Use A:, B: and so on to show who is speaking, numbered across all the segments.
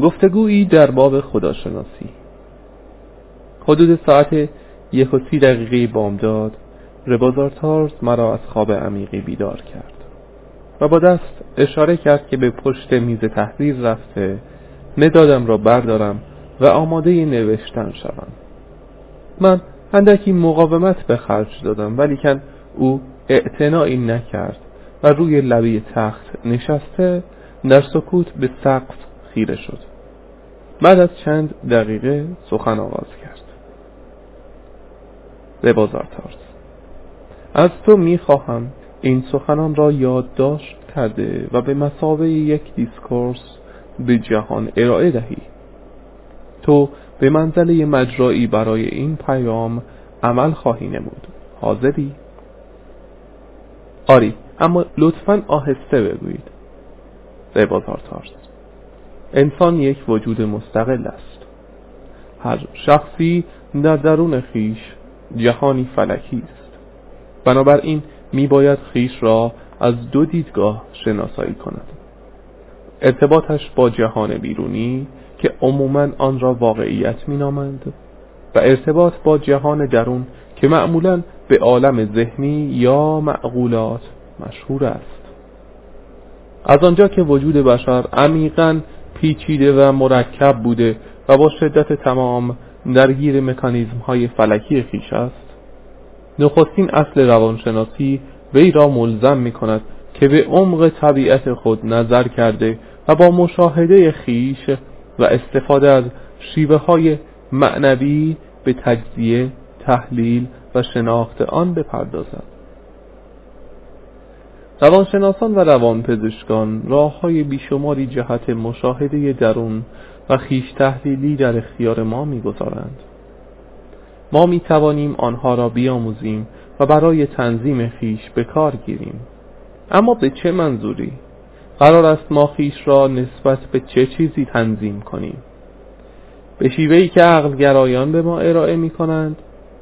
A: گفتگویی در باب خداشناسی. حدود ساعت یک و سی دقیقه بامداد ربازارتارز مرا از خواب عمیقی بیدار کرد و با دست اشاره کرد که به پشت میز تحریر رفته مدادم را بردارم و آماده نوشتن شوم. من اندکی مقاومت به خرج دادم ولیکن او اعتنایی نکرد و روی لبه تخت نشسته در سکوت به سقف خیره شد. بعد از چند دقیقه سخن آغاز کرد. ربازارتارز از تو می‌خواهم این سخنان را یادداشت کرده و به مسابه یک دیسکورس به جهان ارائه دهی. تو به منزله مجرایی برای این پیام عمل خواهی نمود. حاضری؟ آری اما لطفا آهسته بگویید. ربازارتارز انسان یک وجود مستقل است. هر شخصی در درون خیش جهانی فلکی است. بنابراین می باید خیش را از دو دیدگاه شناسایی کند. ارتباطش با جهان بیرونی که عموما آن را واقعیت می نامند و ارتباط با جهان درون که معمولا به عالم ذهنی یا معقولات مشهور است. از آنجا که وجود بشر عمیقا پیچیده و مرکب بوده و با شدت تمام درگیر مکانیزم های فلکی خیش است. نخستین اصل روانشناسی وی را ملزم می کند که به عمق طبیعت خود نظر کرده و با مشاهده خیش و استفاده از شیوه های معنوی به تجزیه، تحلیل و شناخت آن بپردازد. روانشناسان و روانپزشکان راه های بیشماری جهت مشاهده درون و خیش تحلیلی در اختیار ما می‌گذارند. ما می توانیم آنها را بیاموزیم و برای تنظیم خیش به کار گیریم. اما به چه منظوری؟ قرار است ما خیش را نسبت به چه چیزی تنظیم کنیم؟ به شیوهی که عقلگرایان به ما ارائه می کنند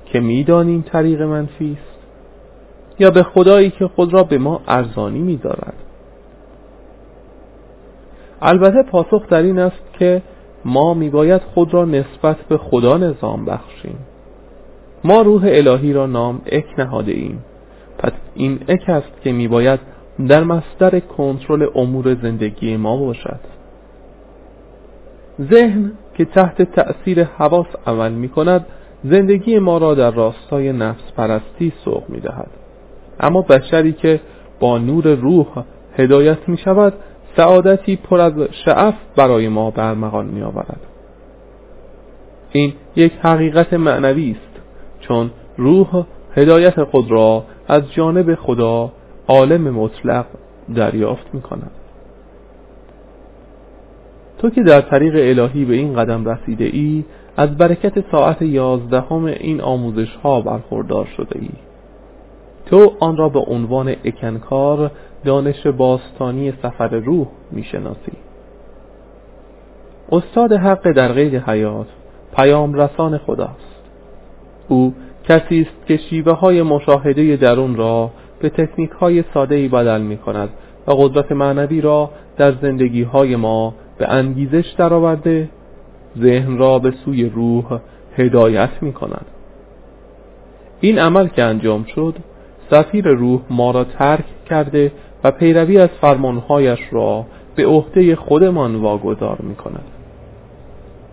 A: که می‌دانیم طریق منفی است. یا به خدایی که خود را به ما ارزانی می‌دارد. البته پاسخ در این است که ما میباید خود را نسبت به خدا نظام بخشیم. ما روح الهی را نام اک نهاده ایم. پس این اک است که میباید در مصدر کنترل امور زندگی ما باشد. ذهن که تحت تأثیر حواس عمل می کند زندگی ما را در راستای نفس پرستی سوق می دهد اما بشری که با نور روح هدایت می شود سعادتی پر از شعف برای ما برمغان می آورد این یک حقیقت معنوی است چون روح هدایت خود را از جانب خدا عالم مطلق دریافت می کند تو که در طریق الهی به این قدم رسیده ای از برکت ساعت یازدهم این آموزش ها برخوردار شده ای. تو آن را به عنوان اکنکار دانش باستانی سفر روح می‌شناسی. استاد حق در قید حیات پیام رسان خداست. او کسی است که شیوه های مشاهده درون را به تکنیک های ساده ای بدل می کند و قدرت معنوی را در زندگی های ما به انگیزش درآورده ذهن را به سوی روح هدایت می کند این عمل که انجام شد سفیر روح ما را ترک کرده و پیروی از فرمانهایش را به عهده خودمان واگذار می کند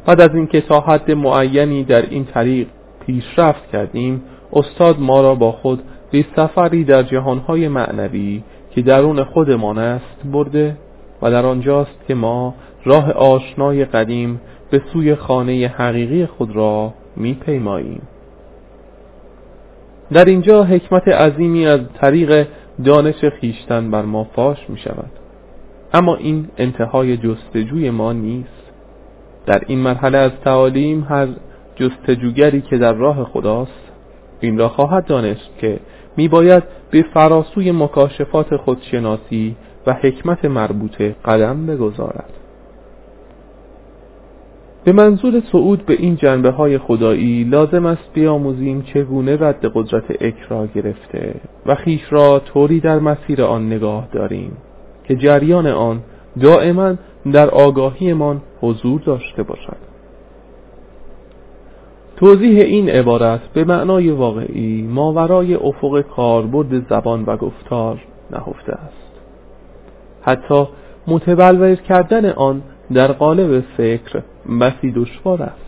A: بعد از اینکه تا حد معینی در این طریق پیشرفت کردیم استاد ما را با خود به سفری در جهانهای معنوی که درون خودمان است برده و در آنجاست که ما راه آشنای قدیم به سوی خانه حقیقی خود را می پیماییم. در اینجا حکمت عظیمی از طریق دانش خیشتن بر ما فاش می شود اما این انتهای جستجوی ما نیست. در این مرحله از تعالیم هر جستجوگری که در راه خداست این را خواهد دانست که می باید به فراسوی مکاشفات خودشناسی و حکمت مربوطه قدم بگذارد. به منظور صعود به این جنبه های خدایی لازم است بیاموزیم چگونه رد قدرت اکرا گرفته و خیش را طوری در مسیر آن نگاه داریم که جریان آن دائما در آگاهیمان حضور داشته باشد. توضیح این عبارت به معنای واقعی ماورای افق کاربرد زبان و گفتار نهفته است. حتی متبلور کردن آن در قالب فکر بسی دشوار است.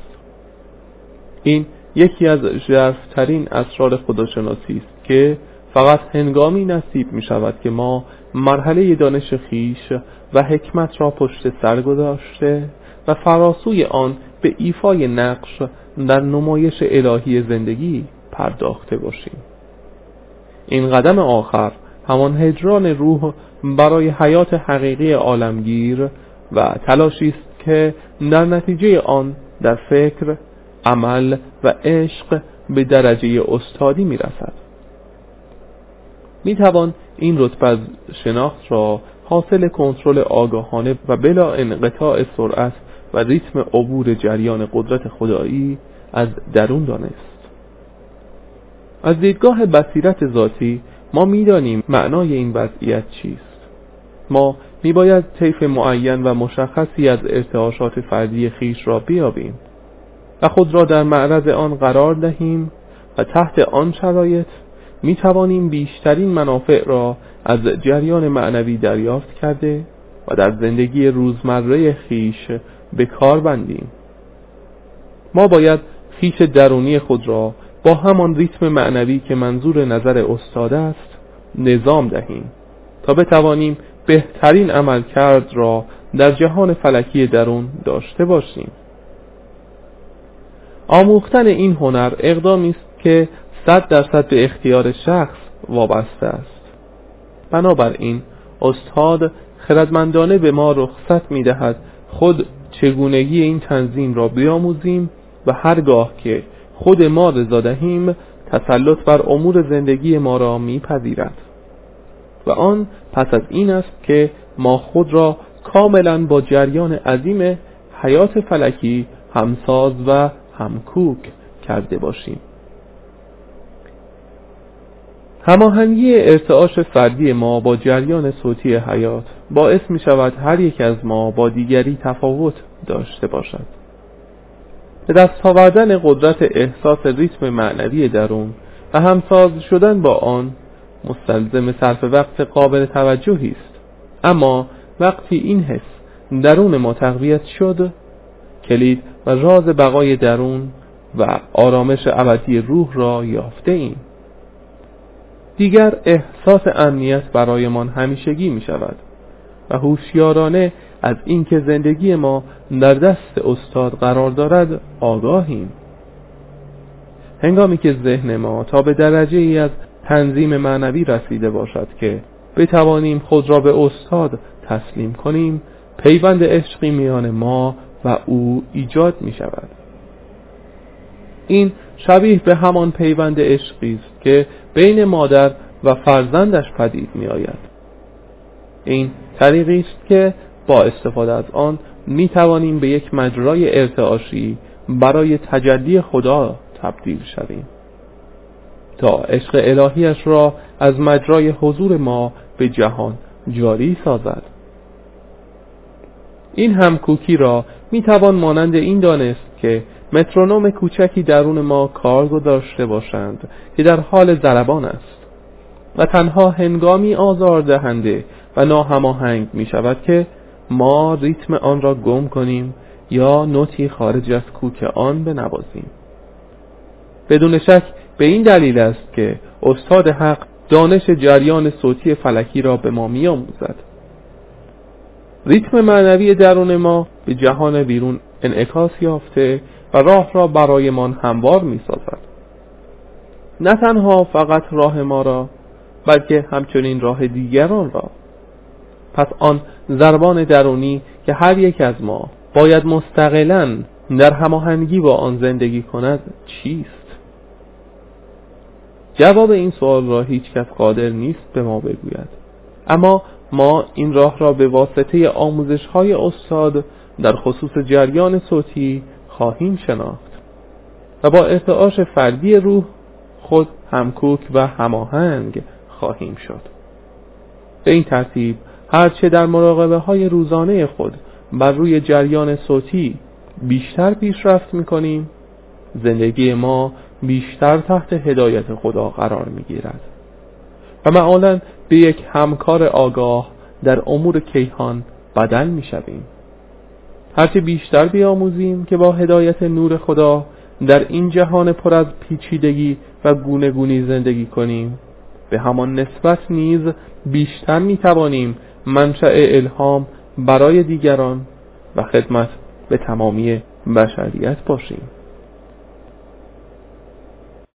A: این یکی از ژرفترین اسرار خداشناسی است که فقط هنگامی نصیب می شود که ما مرحله دانش خیش و حکمت را پشت سر گذاشته و فراسوی آن به ایفای نقش در نمایش الهی زندگی پرداخته باشیم. این قدم آخر همان هجران روح برای حیات حقیقی عالمگیر و تلاشی است که در نتیجه آن در فکر عمل و عشق به درجه استادی می رسد می توان این رتبه از شناخت را حاصل کنترل آگاهانه و بلا انقطاع سرعت و ریتم عبور جریان قدرت خدایی از درون دانست. از دیدگاه بصیرت ذاتی ما می‌دانیم معنای این وضعیت چیست. ما میباید طیف معین و مشخصی از ارتعاشات فردی خیش را بیابیم و خود را در معرض آن قرار دهیم و تحت آن شرایط می توانیم بیشترین منافع را از جریان معنوی دریافت کرده و در زندگی روزمره خیش به کار بندیم. ما باید خیش درونی خود را با همان ریتم معنوی که منظور نظر استاد است نظام دهیم تا بتوانیم بهترین عمل کرد را در جهان فلکی درون داشته باشیم. آموختن این هنر اقدامی است که صد درصد به اختیار شخص وابسته است. بنابراین استاد خردمندانه به ما رخصت می دهد خود چگونگی این تنظیم را بیاموزیم و هرگاه که خود ما رضا دهیم تسلط بر امور زندگی ما را میپذیرد. و آن پس از این است که ما خود را کاملا با جریان عظیم حیات فلکی همساز و همکوک کرده باشیم. هماهنگی ارتعاش فردی ما با جریان صوتی حیات باعث می شود هر یک از ما با دیگری تفاوت داشته باشد. به دست آوردن قدرت احساس ریتم معنوی درون و همساز شدن با آن مستلزم صرف وقت قابل توجهی است. اما وقتی این حس درون ما تقویت شد کلید و راز بقای درون و آرامش ابدی روح را یافته ایم. دیگر احساس امنیت برایمان همیشگی می شود و هوشیارانه از اینکه زندگی ما در دست استاد قرار دارد آگاهیم. هنگامی که ذهن ما تا به درجه ای از تنظیم معنوی رسیده باشد که بتوانیم خود را به استاد تسلیم کنیم پیوند عشقی میان ما و او ایجاد می شود این شبیه به همان پیوند عشقی است که بین مادر و فرزندش پدید می آید این طریقی است که با استفاده از آن می توانیم به یک مجرای ارتعاشی برای تجلی خدا تبدیل شویم. تا عشق الهیش را از مجرای حضور ما به جهان جاری سازد. این همکوکی را می توان مانند این دانست که مترونوم کوچکی درون ما کار گذاشته باشند که در حال ضربان است و تنها هنگامی آزار دهنده و ناهماهنگ می شود که ما ریتم آن را گم کنیم یا نوتی خارج از کوک آن بنوازیم. بدون شک به این دلیل است که استاد حق دانش جریان صوتی فلکی را به ما میآموزد. ریتم معنوی درون ما به جهان بیرون انعکاس یافته و راه را برایمان هموار می سازد نه تنها فقط راه ما را بلکه همچنین راه دیگران را. پس آن ضربان درونی که هر یک از ما باید مستقلا در هماهنگی با آن زندگی کند چیست؟ جواب این سوال را هیچ کس قادر نیست به ما بگوید. اما ما این راه را به واسطه آموزش های استاد در خصوص جریان صوتی خواهیم شناخت و با ارتعاش فردی روح خود همکوک و هماهنگ خواهیم شد. به این ترتیب هرچه در مراقبه های روزانه خود بر روی جریان صوتی بیشتر پیشرفت می‌کنیم زندگی ما بیشتر تحت هدایت خدا قرار می‌گیرد. و معالا به یک همکار آگاه در امور کیهان بدل می‌شویم. هرچه بیشتر بیاموزیم که با هدایت نور خدا در این جهان پر از پیچیدگی و گونه زندگی کنیم. به همان نسبت نیز بیشتر می توانیم منشأ الهام برای دیگران و خدمت به تمامی بشریت باشیم.